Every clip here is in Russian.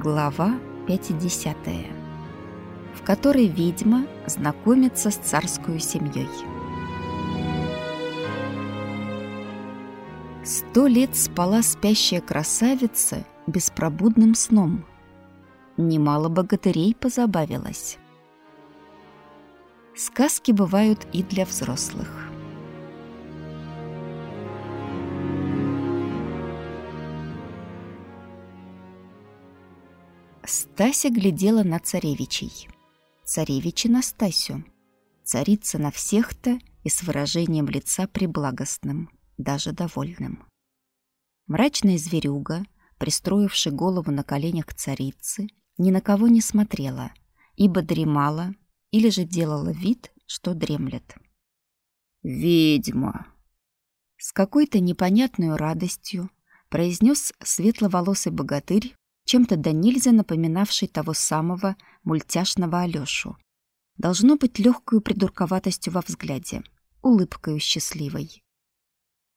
Глава 50, в которой ведьма знакомится с царской семьей. Сто лет спала спящая красавица беспробудным сном. Немало богатырей позабавилась. Сказки бывают и для взрослых. Стася глядела на царевичей. Царевичи на Стасю. Царица на всех-то и с выражением лица приблагостным, даже довольным. Мрачная зверюга, пристроивший голову на коленях царицы, ни на кого не смотрела, ибо дремала или же делала вид, что дремлет. «Ведьма!» С какой-то непонятной радостью произнес светловолосый богатырь, чем-то до нельзя напоминавший того самого мультяшного Алёшу. Должно быть легкую придурковатостью во взгляде, улыбкой счастливой.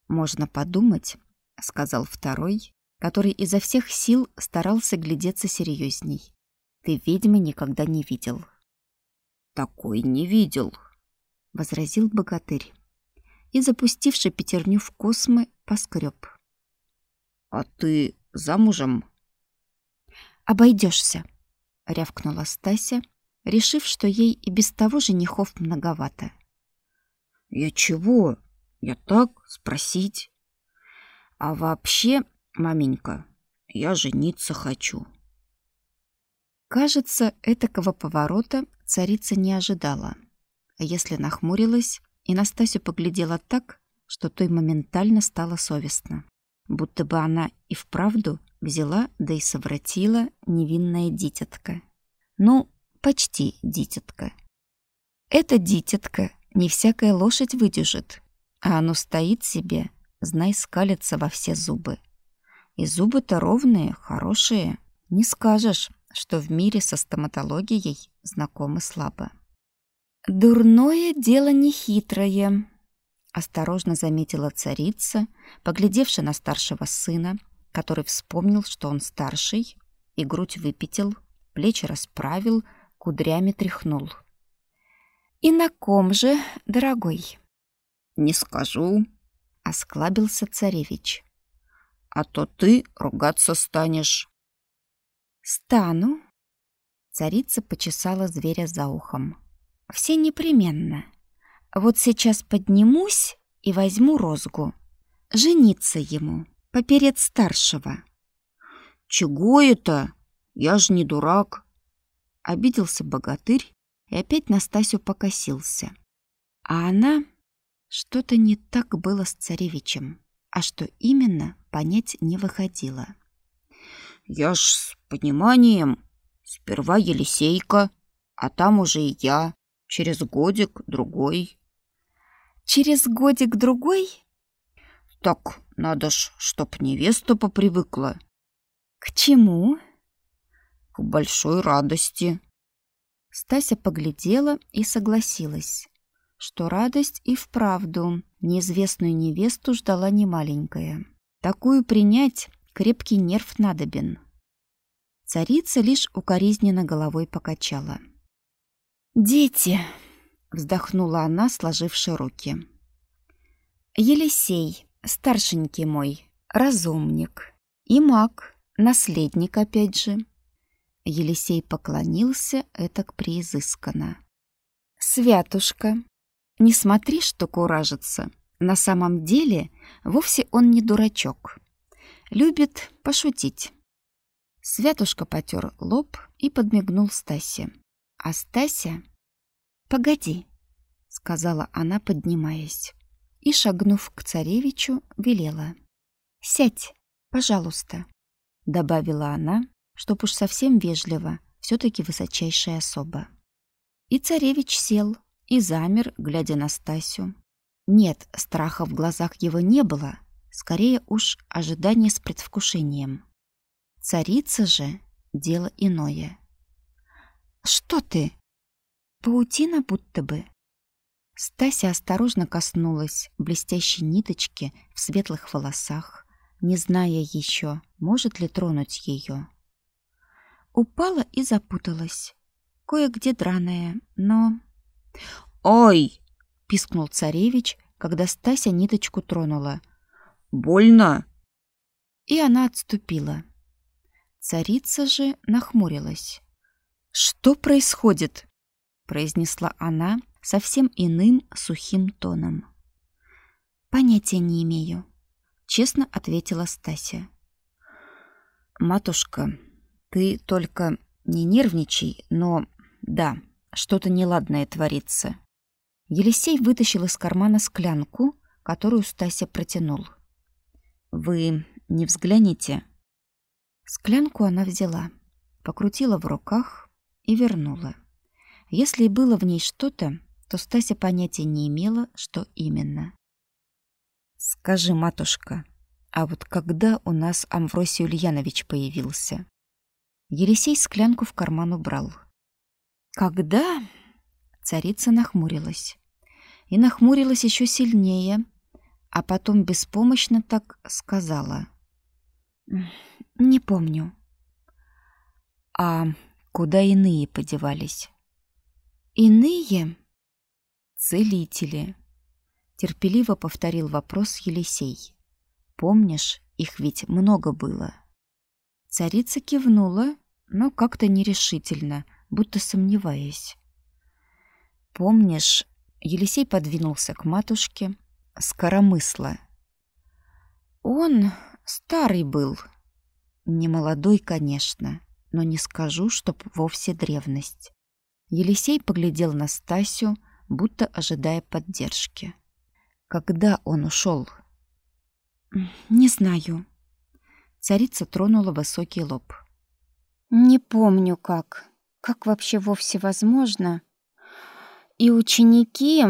«Можно подумать», — сказал второй, который изо всех сил старался глядеться серьезней. «Ты ведьмы никогда не видел». «Такой не видел», — возразил богатырь и, запустивший пятерню в космы, поскреб. «А ты замужем?» Обойдешься, рявкнула Стася, решив, что ей и без того женихов многовато. Я чего? Я так спросить. А вообще, маменька, я жениться хочу. Кажется, этакого поворота царица не ожидала. А если нахмурилась и на Стасю поглядела так, что той моментально стало совестно, будто бы она и вправду Взяла, да и совратила невинная дитятка. Ну, почти дитятка. Эта дитятка не всякая лошадь выдержит, а оно стоит себе, знай, скалится во все зубы. И зубы-то ровные, хорошие. Не скажешь, что в мире со стоматологией знакомы слабо. «Дурное дело нехитрое», — осторожно заметила царица, поглядевши на старшего сына, который вспомнил, что он старший, и грудь выпятил, плечи расправил, кудрями тряхнул. «И на ком же, дорогой?» «Не скажу», — осклабился царевич. «А то ты ругаться станешь». «Стану?» Царица почесала зверя за ухом. «Все непременно. Вот сейчас поднимусь и возьму розгу. Жениться ему поперед старшего. «Чего это? Я ж не дурак!» Обиделся богатырь и опять Настасью покосился. А она... Что-то не так было с царевичем, а что именно, понять не выходило. «Я ж с пониманием. Сперва Елисейка, а там уже и я. Через годик-другой». «Через годик-другой?» «Так надо ж, чтоб невеста попривыкла. К чему? К большой радости. Стася поглядела и согласилась, что радость и вправду неизвестную невесту ждала немаленькая. Такую принять крепкий нерв надобен. Царица лишь укоризненно головой покачала. «Дети!» — вздохнула она, сложивши руки. «Елисей, старшенький мой, разумник. И маг, наследник опять же. Елисей поклонился этак преизысканно. «Святушка, не смотри, что куражится. На самом деле вовсе он не дурачок. Любит пошутить». Святушка потер лоб и подмигнул Стасе. А Стася... «Погоди», — сказала она, поднимаясь и, шагнув к царевичу, велела. «Сядь, пожалуйста», — добавила она, чтоб уж совсем вежливо, все таки высочайшая особа. И царевич сел и замер, глядя на Стасю. Нет, страха в глазах его не было, скорее уж ожидание с предвкушением. Царица же — дело иное. «Что ты?» «Паутина будто бы», Стася осторожно коснулась блестящей ниточки в светлых волосах, не зная еще, может ли тронуть ее. Упала и запуталась. Кое-где драная, но... «Ой!» — пискнул царевич, когда Стася ниточку тронула. «Больно!» И она отступила. Царица же нахмурилась. «Что происходит?» — произнесла она совсем иным сухим тоном. «Понятия не имею», — честно ответила Стася. «Матушка, ты только не нервничай, но да, что-то неладное творится». Елисей вытащил из кармана склянку, которую Стася протянул. «Вы не взгляните?» Склянку она взяла, покрутила в руках и вернула. Если было в ней что-то, то Стася понятия не имела, что именно. «Скажи, матушка, а вот когда у нас Амвросий Ульянович появился?» Елисей склянку в карман убрал. «Когда?» Царица нахмурилась. И нахмурилась еще сильнее, а потом беспомощно так сказала. «Не помню». «А куда иные подевались?» «Иные?» «Целители», — терпеливо повторил вопрос Елисей. «Помнишь, их ведь много было?» Царица кивнула, но как-то нерешительно, будто сомневаясь. «Помнишь, Елисей подвинулся к матушке, скоромысла. Он старый был. Не молодой, конечно, но не скажу, чтоб вовсе древность. Елисей поглядел на Стасю, будто ожидая поддержки. Когда он ушел? Не знаю. Царица тронула высокий лоб. Не помню как. Как вообще вовсе возможно? И ученики...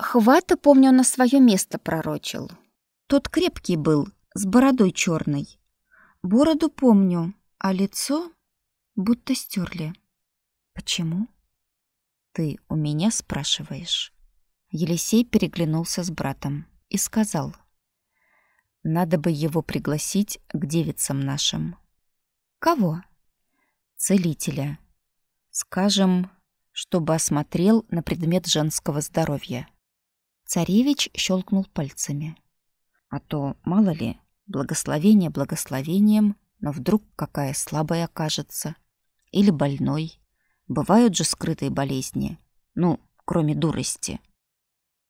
Хвата, помню, на свое место пророчил. Тот крепкий был, с бородой черной. Бороду помню, а лицо будто стерли. Почему? Ты у меня спрашиваешь? Елисей переглянулся с братом и сказал. Надо бы его пригласить к девицам нашим. Кого? Целителя. Скажем, чтобы осмотрел на предмет женского здоровья. Царевич щелкнул пальцами. А то, мало ли, благословение благословением, но вдруг какая слабая окажется. Или больной. Бывают же скрытые болезни. Ну, кроме дурости.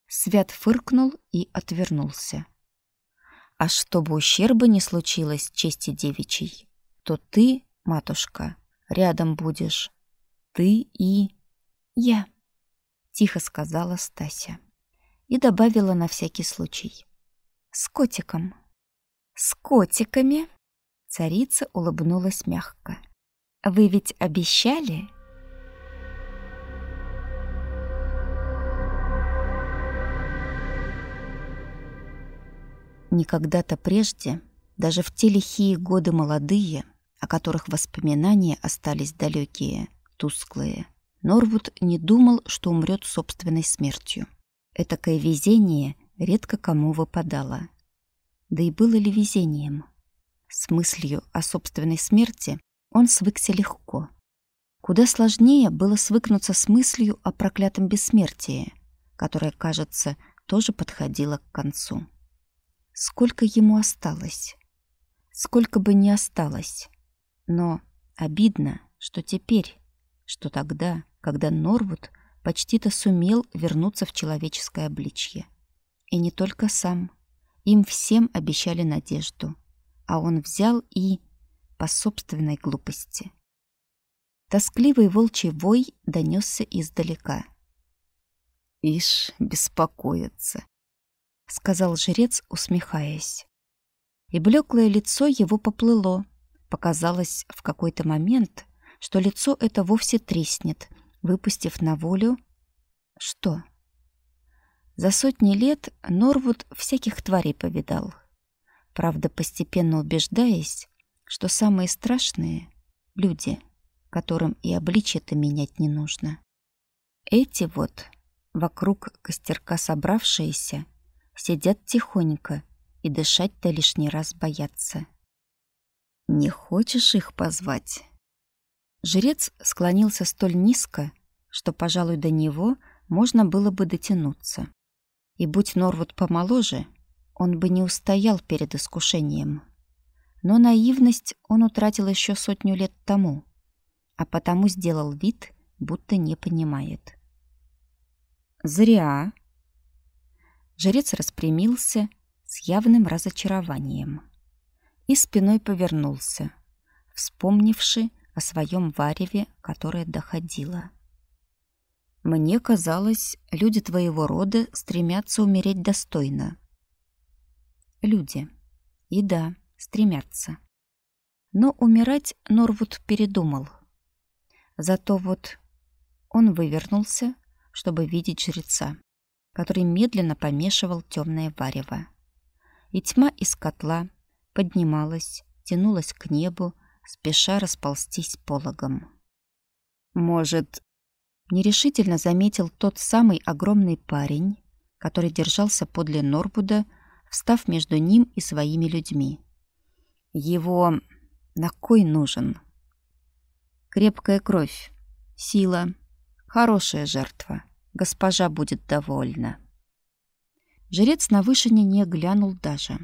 Свят фыркнул и отвернулся. А чтобы ущерба не случилось чести девичьей, то ты, матушка, рядом будешь. Ты и... я, тихо сказала Стася. И добавила на всякий случай. С котиком. С котиками? Царица улыбнулась мягко. Вы ведь обещали? Никогда-то прежде, даже в те лихие годы молодые, о которых воспоминания остались далекие, тусклые, Норвуд не думал, что умрет собственной смертью. Этакое везение редко кому выпадало. Да и было ли везением? С мыслью о собственной смерти он свыкся легко. Куда сложнее было свыкнуться с мыслью о проклятом бессмертии, которое, кажется, тоже подходило к концу. Сколько ему осталось? Сколько бы ни осталось. Но обидно, что теперь, что тогда, когда Норвуд почти-то сумел вернуться в человеческое обличье. И не только сам. Им всем обещали надежду. А он взял и... по собственной глупости. Тоскливый волчий вой донесся издалека. «Ишь, беспокоится», — сказал жрец, усмехаясь. И блеклое лицо его поплыло. Показалось в какой-то момент, что лицо это вовсе треснет, выпустив на волю... Что? За сотни лет Норвуд всяких тварей повидал. Правда, постепенно убеждаясь, что самые страшные — люди, которым и обличье-то менять не нужно. Эти вот, вокруг костерка собравшиеся — сидят тихонько и дышать-то лишний раз боятся. «Не хочешь их позвать?» Жрец склонился столь низко, что, пожалуй, до него можно было бы дотянуться. И будь Норвуд помоложе, он бы не устоял перед искушением. Но наивность он утратил еще сотню лет тому, а потому сделал вид, будто не понимает. «Зря!» Жрец распрямился с явным разочарованием и спиной повернулся, вспомнивши о своем вареве, которое доходило. «Мне казалось, люди твоего рода стремятся умереть достойно». «Люди. И да, стремятся». Но умирать Норвуд передумал. Зато вот он вывернулся, чтобы видеть жреца, который медленно помешивал темное варево. И тьма из котла поднималась, тянулась к небу, спеша расползтись пологом. «Может...» — нерешительно заметил тот самый огромный парень, который держался подле Норбуда, встав между ним и своими людьми. «Его на кой нужен?» «Крепкая кровь, сила, хорошая жертва. Госпожа будет довольна». Жрец на вышине не глянул даже.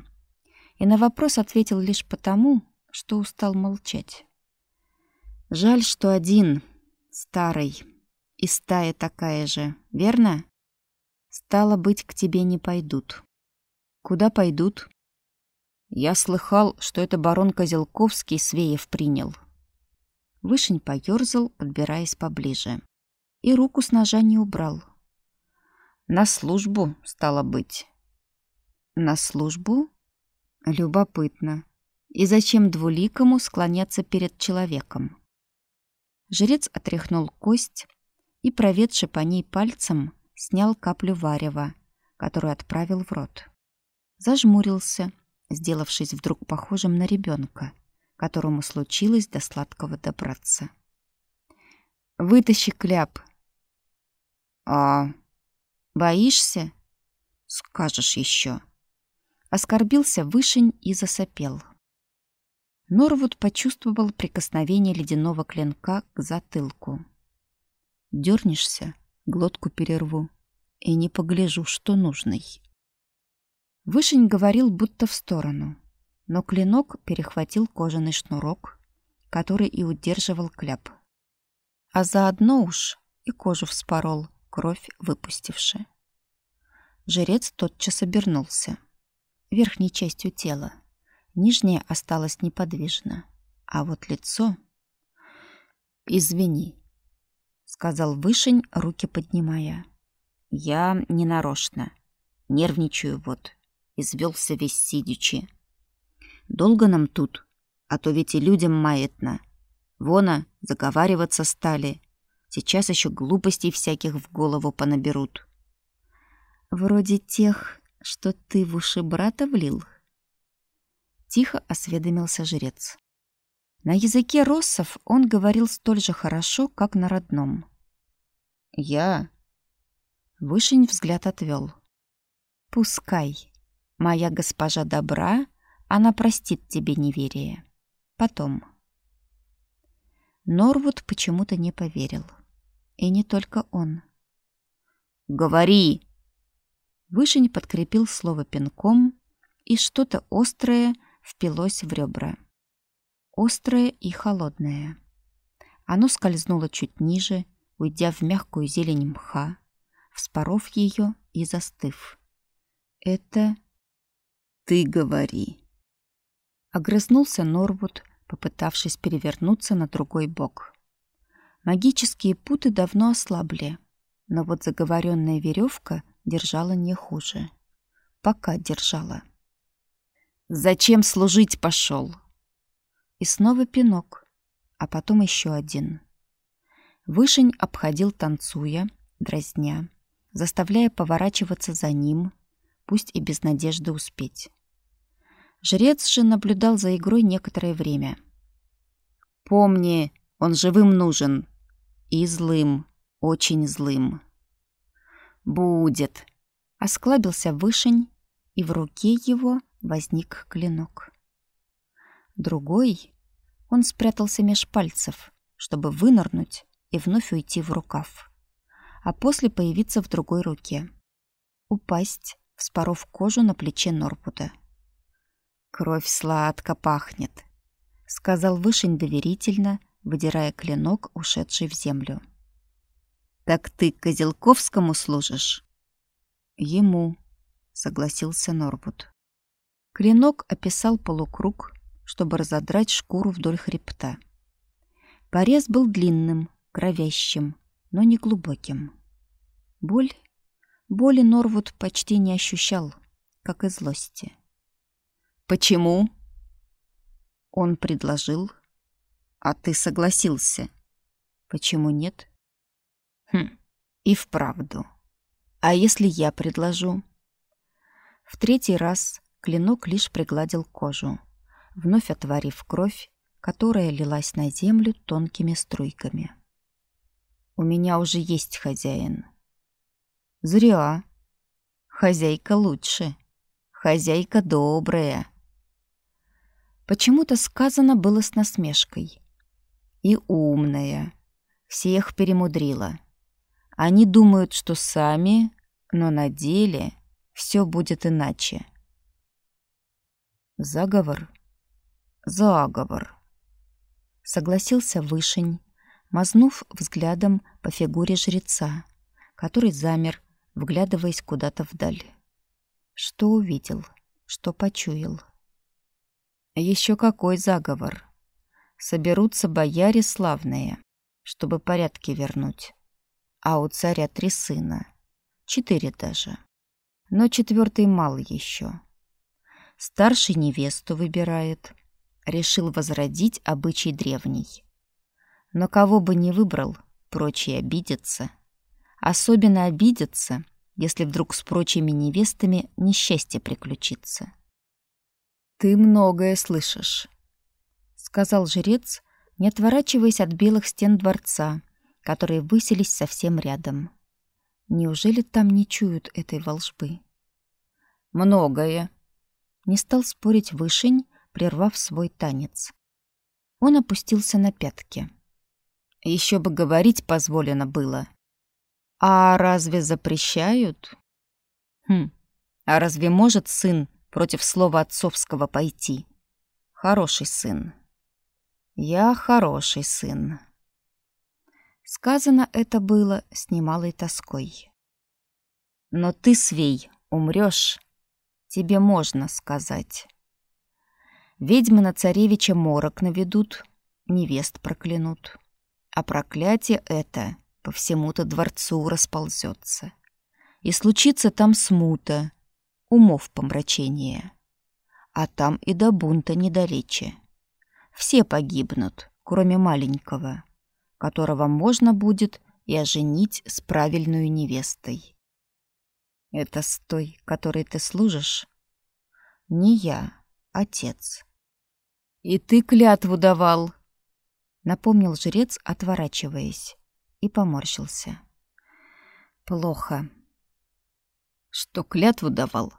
И на вопрос ответил лишь потому, что устал молчать. Жаль, что один, старый, и стая такая же, верно? Стало быть, к тебе не пойдут. Куда пойдут? Я слыхал, что это барон Козелковский Свеев принял. Вышень поёрзал, подбираясь поближе. И руку с ножа не убрал. На службу, стало быть. На службу? Любопытно. И зачем двуликому склоняться перед человеком? Жрец отряхнул кость и, проведши по ней пальцем, снял каплю варева, которую отправил в рот. Зажмурился, сделавшись вдруг похожим на ребенка, которому случилось до сладкого добраться. «Вытащи кляп!» «А, боишься?» «Скажешь еще!» Оскорбился вышень и засопел. Норвуд почувствовал прикосновение ледяного клинка к затылку. Дернешься, глотку перерву, и не погляжу, что нужный. Вышень говорил будто в сторону, но клинок перехватил кожаный шнурок, который и удерживал кляп. А заодно уж и кожу вспорол, кровь выпустивши. Жрец тотчас обернулся. Верхней частью тела — Нижняя осталась неподвижна, а вот лицо... «Извини», — сказал Вышень, руки поднимая. «Я не нарочно. Нервничаю вот. Извелся весь сидячи. Долго нам тут, а то ведь и людям маятно. Вона, заговариваться стали. Сейчас еще глупостей всяких в голову понаберут». «Вроде тех, что ты в уши брата влил?» Тихо осведомился жрец. На языке россов он говорил столь же хорошо, как на родном. «Я...» Вышень взгляд отвел. «Пускай. Моя госпожа добра, она простит тебе неверие. Потом». Норвуд почему-то не поверил. И не только он. «Говори!» Вышень подкрепил слово пинком, и что-то острое впилось в ребра. Острое и холодное. Оно скользнуло чуть ниже, уйдя в мягкую зелень мха, вспоров ее и застыв. Это... Ты говори. Огрызнулся Норвуд, попытавшись перевернуться на другой бок. Магические путы давно ослабли, но вот заговоренная веревка держала не хуже. Пока держала. Зачем служить пошел? И снова пинок, а потом еще один. Вышень обходил танцуя, дразня, заставляя поворачиваться за ним, пусть и без надежды успеть. Жрец же наблюдал за игрой некоторое время. «Помни, он живым нужен. И злым, очень злым». «Будет», — осклабился Вышень, и в руке его возник клинок. Другой, он спрятался меж пальцев, чтобы вынырнуть и вновь уйти в рукав, а после появиться в другой руке. Упасть, вспоров кожу на плече Норпута. «Кровь сладко пахнет», — сказал Вышень доверительно, выдирая клинок, ушедший в землю. «Так ты Козелковскому служишь?» «Ему», — согласился Норбут. Клинок описал полукруг, чтобы разодрать шкуру вдоль хребта. Порез был длинным, кровящим, но не глубоким. Боль? Боли Норвуд почти не ощущал, как и злости. «Почему?» Он предложил, а ты согласился. Почему нет? Хм, и вправду. А если я предложу? В третий раз клинок лишь пригладил кожу, вновь отварив кровь которая лилась на землю тонкими струйками. «У меня уже есть хозяин». «Зря. Хозяйка лучше. Хозяйка добрая». Почему-то сказано было с насмешкой. «И умная. Всех перемудрила. Они думают, что сами, но на деле все будет иначе». Заговор? Заговор согласился Вышень, мазнув взглядом по фигуре жреца, который замер, вглядываясь куда-то вдаль. Что увидел, что почуял. Еще какой заговор! Соберутся бояре славные, чтобы порядки вернуть. А у царя три сына, четыре даже. Но четвертый мал еще. Старший невесту выбирает — решил возродить обычай древний. Но кого бы ни выбрал, прочие обидятся. Особенно обидятся, если вдруг с прочими невестами несчастье приключится. «Ты многое слышишь», — сказал жрец, не отворачиваясь от белых стен дворца, которые высились совсем рядом. Неужели там не чуют этой волжбы? «Многое», — не стал спорить Вышень, прервав свой танец. Он опустился на пятки. Еще бы говорить позволено было. А разве запрещают? Хм, а разве может сын против слова отцовского пойти? Хороший сын. Я хороший сын. Сказано это было с немалой тоской. Но ты, Свей, умрёшь. Тебе можно сказать. Ведьмы на царевича морок наведут, невест проклянут. А проклятие это по всему-то дворцу расползется. И случится там смута, умов помрачение. А там и до бунта недалече. Все погибнут, кроме маленького, которого можно будет и оженить с правильной невестой. Это с той, которой ты служишь? Не я, отец. «И ты клятву давал!» Напомнил жрец, отворачиваясь, и поморщился. «Плохо». «Что, клятву давал?»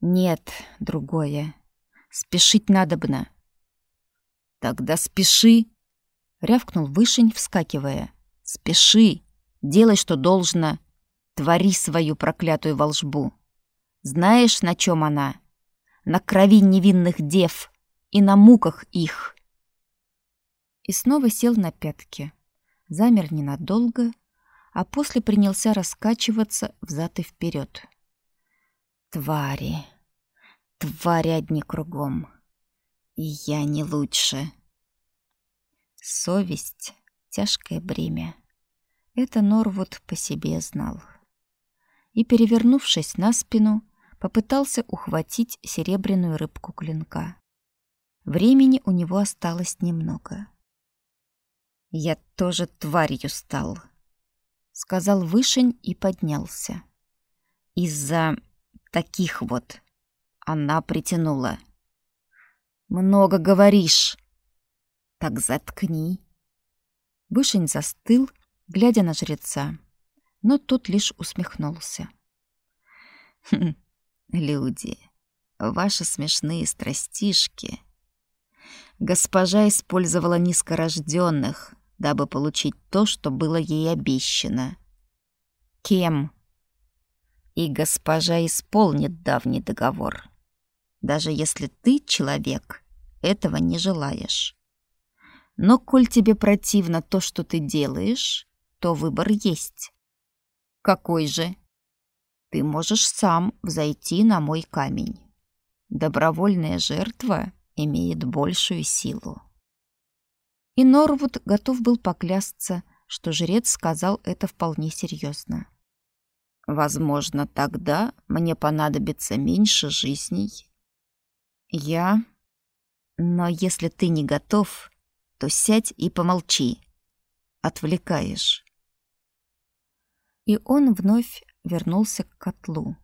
«Нет, другое. Спешить надобно». «Тогда спеши!» — рявкнул Вышень, вскакивая. «Спеши! Делай, что должно. Твори свою проклятую волжбу. Знаешь, на чем она?» на крови невинных дев и на муках их. И снова сел на пятки, замер ненадолго, а после принялся раскачиваться взад и вперед. Твари, твари одни кругом, и я не лучше. Совесть — тяжкое бремя. Это Норвуд по себе знал. И, перевернувшись на спину, попытался ухватить серебряную рыбку клинка. Времени у него осталось немного. «Я тоже тварью стал», — сказал Вышень и поднялся. «Из-за таких вот она притянула». «Много говоришь!» «Так заткни!» Вышень застыл, глядя на жреца, но тот лишь усмехнулся. Люди, ваши смешные страстишки. Госпожа использовала низкорожденных, дабы получить то, что было ей обещано. Кем? И госпожа исполнит давний договор. Даже если ты, человек, этого не желаешь. Но коль тебе противно то, что ты делаешь, то выбор есть. Какой же? Ты можешь сам взойти на мой камень. Добровольная жертва имеет большую силу. И Норвуд готов был поклясться, что жрец сказал это вполне серьезно. Возможно, тогда мне понадобится меньше жизней. Я... Но если ты не готов, то сядь и помолчи. Отвлекаешь. И он вновь вернулся к котлу,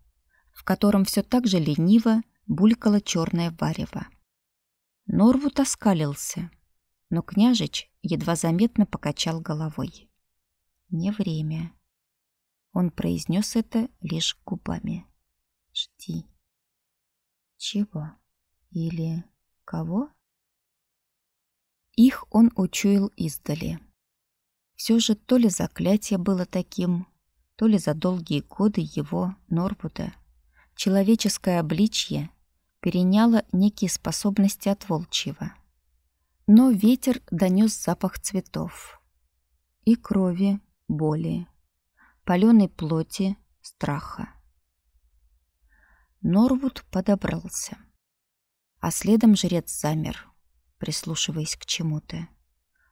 в котором все так же лениво булькало черное варево. Норвуд оскалился, но княжич едва заметно покачал головой. Не время. Он произнес это лишь губами. Жди. Чего? Или кого? Их он учуял издали. Все же то ли заклятие было таким, то ли за долгие годы его, Норбуда, человеческое обличье переняло некие способности от волчьего. Но ветер донес запах цветов. И крови, боли, паленой плоти, страха. Норвуд подобрался. А следом жрец замер, прислушиваясь к чему-то.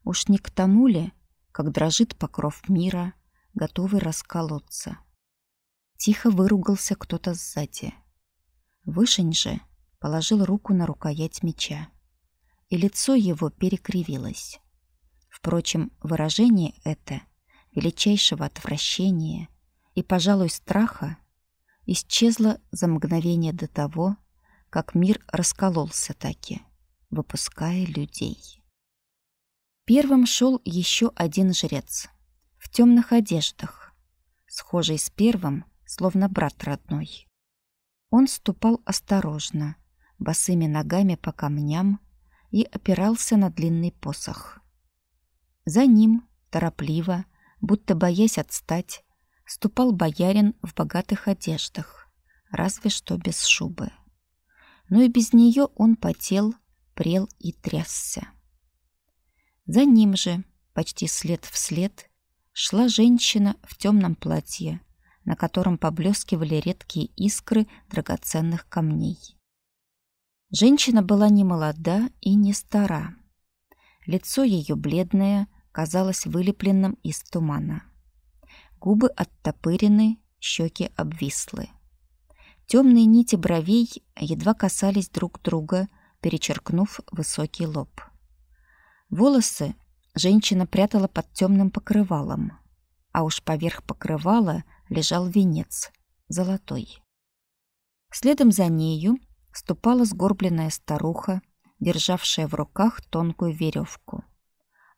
Уж не к тому ли, как дрожит покров мира, готовый расколоться. Тихо выругался кто-то сзади. Вышень же положил руку на рукоять меча, и лицо его перекривилось. Впрочем, выражение это, величайшего отвращения и, пожалуй, страха, исчезло за мгновение до того, как мир раскололся таки выпуская людей. Первым шел еще один жрец в темных одеждах, схожий с первым, словно брат родной. Он ступал осторожно, босыми ногами по камням и опирался на длинный посох. За ним, торопливо, будто боясь отстать, ступал боярин в богатых одеждах, разве что без шубы. Но и без нее он потел прел и трясся. За ним же, почти след в след, шла женщина в темном платье, на котором поблескивали редкие искры драгоценных камней. Женщина была не молода и не стара. Лицо ее бледное казалось вылепленным из тумана. Губы оттопырены, щеки обвислы. Темные нити бровей едва касались друг друга перечеркнув высокий лоб. Волосы женщина прятала под темным покрывалом, а уж поверх покрывала лежал венец, золотой. Следом за нею ступала сгорбленная старуха, державшая в руках тонкую веревку.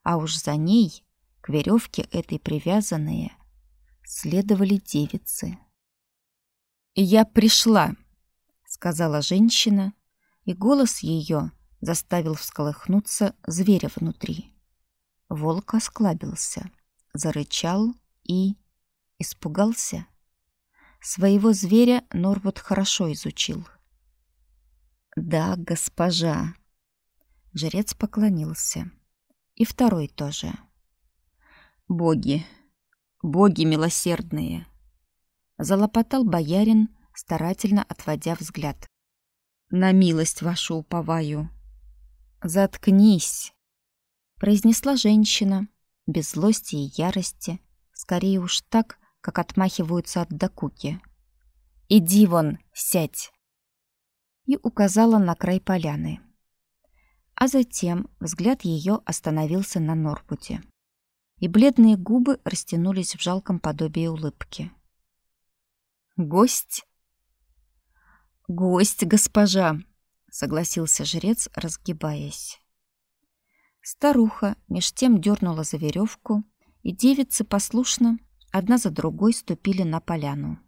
А уж за ней, к веревке этой привязанные, следовали девицы. «Я пришла», — сказала женщина, и голос ее заставил всколыхнуться зверя внутри. Волк осклабился, зарычал и... испугался. Своего зверя Норвуд хорошо изучил. «Да, госпожа». Жрец поклонился. И второй тоже. «Боги, боги милосердные!» Залопотал боярин, старательно отводя взгляд на милость вашу уповаю». «Заткнись», — произнесла женщина, без злости и ярости, скорее уж так, как отмахиваются от докуки. «Иди вон, сядь!» И указала на край поляны. А затем взгляд ее остановился на Норбуте, и бледные губы растянулись в жалком подобии улыбки. «Гость?» «Гость, госпожа!» — согласился жрец, разгибаясь. Старуха меж тем дернула за веревку, и девицы послушно одна за другой ступили на поляну.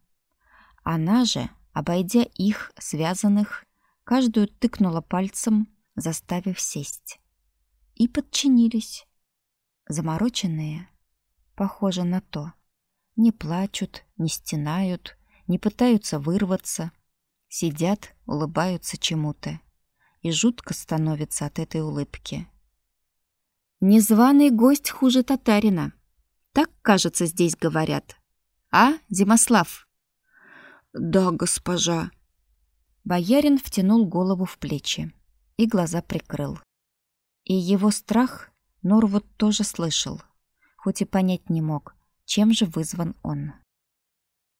Она же, обойдя их, связанных, каждую тыкнула пальцем, заставив сесть. и подчинились. Замороченные, похоже на то, не плачут, не стенают, не пытаются вырваться, сидят, улыбаются чему-то, и жутко становится от этой улыбки. Незваный гость хуже татарина. Так, кажется, здесь говорят. А, Зимослав? Да, госпожа. Боярин втянул голову в плечи и глаза прикрыл. И его страх Норвуд тоже слышал, хоть и понять не мог, чем же вызван он.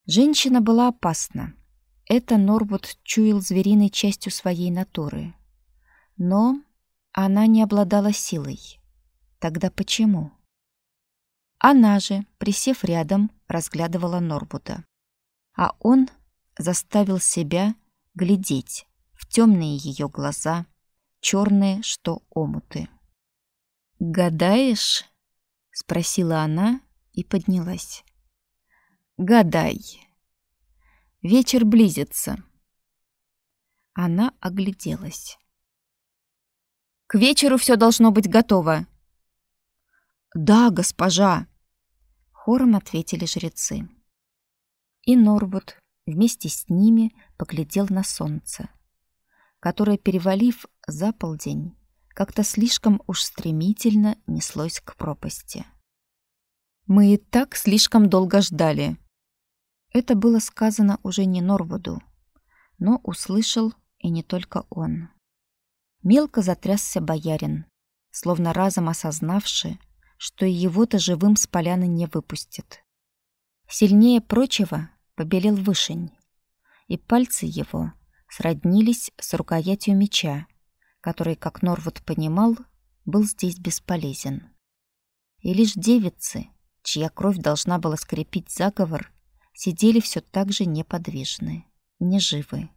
Женщина была опасна. Это Норвуд чуял звериной частью своей натуры. Но она не обладала силой. Тогда почему? Она же, присев рядом, разглядывала Норбута. А он заставил себя глядеть в темные ее глаза, черные, что омуты. «Гадаешь?» — спросила она и поднялась. «Гадай. Вечер близится». Она огляделась. «К вечеру все должно быть готово». «Да, госпожа», — хором ответили жрецы. И Норбут вместе с ними поглядел на солнце, которое, перевалив за полдень, как-то слишком уж стремительно неслось к пропасти. «Мы и так слишком долго ждали». Это было сказано уже не Норвуду, но услышал и не только он. Мелко затрясся боярин, словно разом осознавший, что и его-то живым с поляны не выпустят. Сильнее прочего побелел вышень, и пальцы его сроднились с рукоятью меча, который, как Норвуд понимал, был здесь бесполезен. И лишь девицы, чья кровь должна была скрепить заговор, сидели все так же неподвижны, неживы.